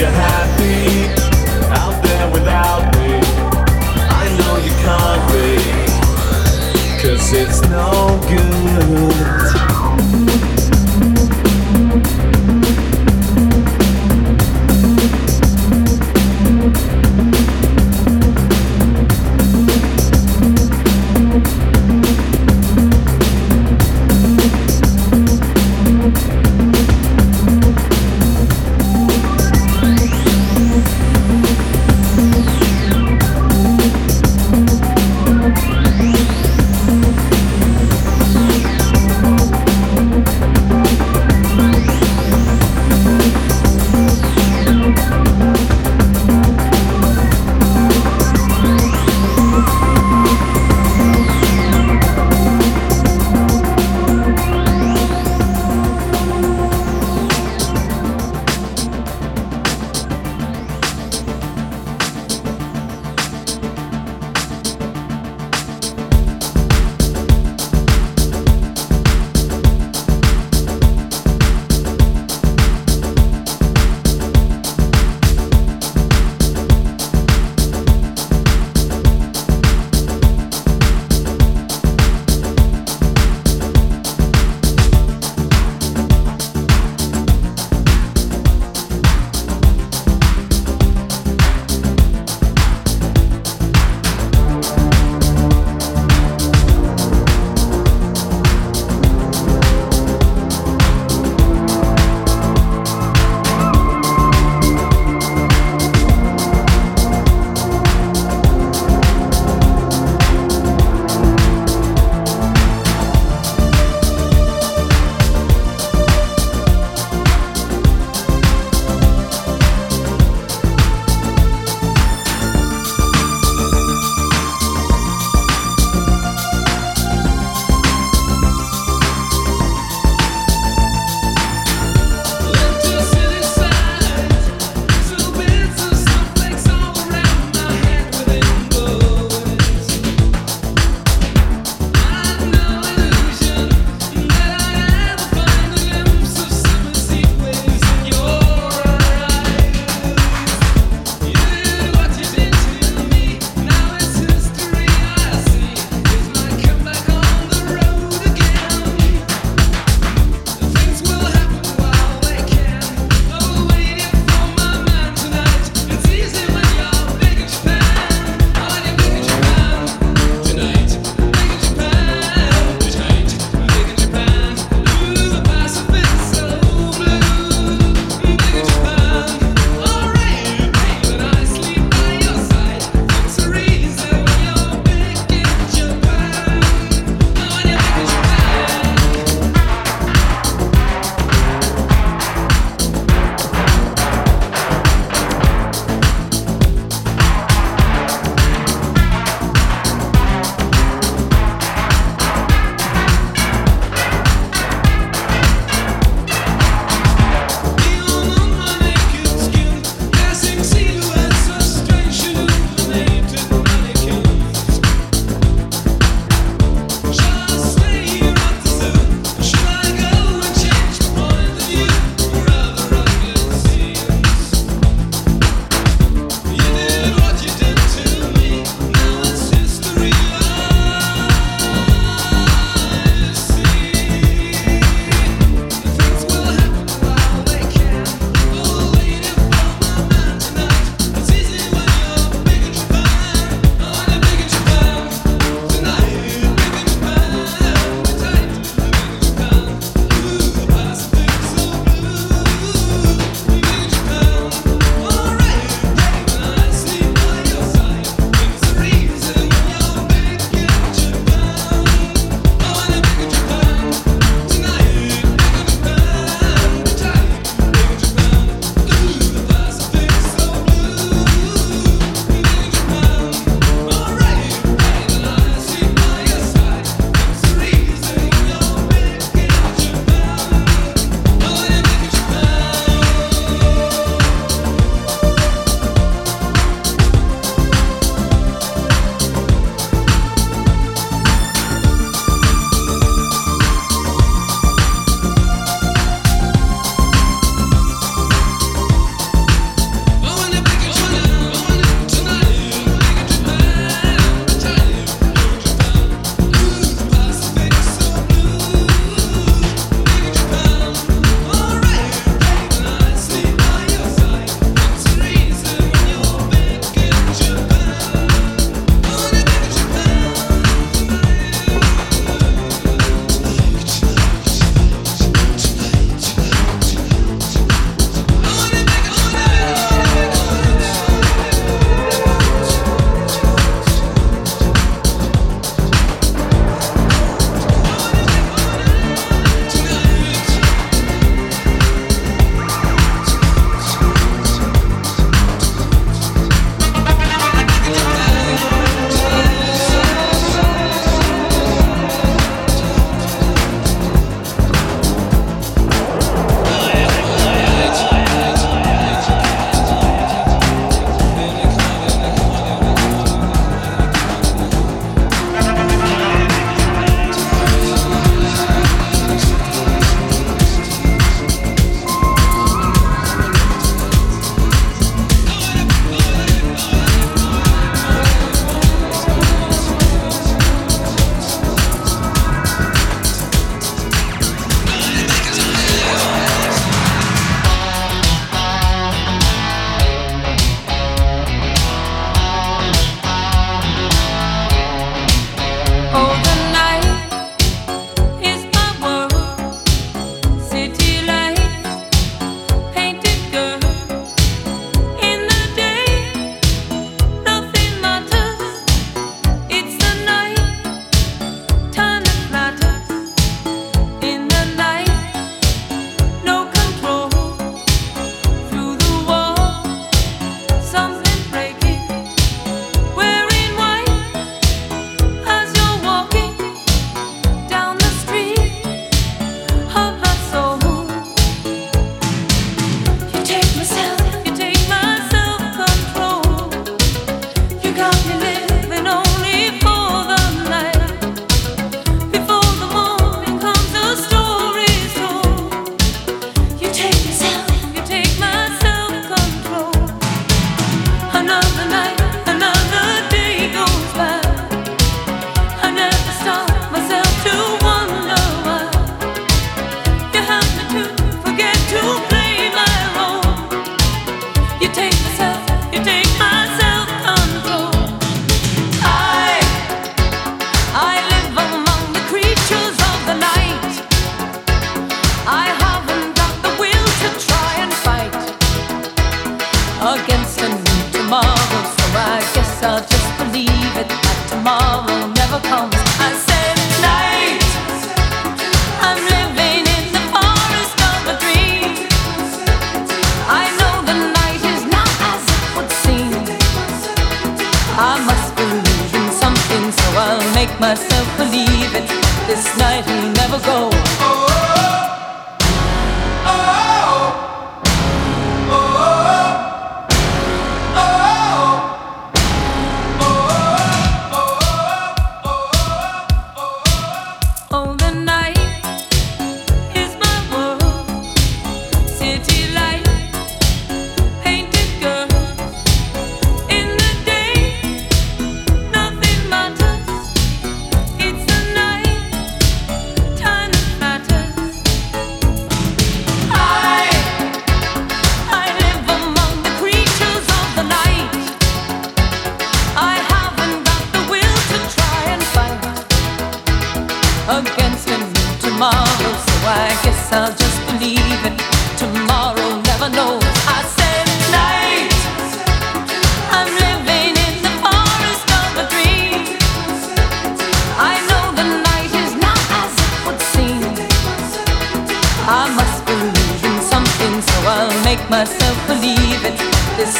You're happy out there without me? I know you can't be, cause it's no good.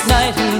Night will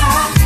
side.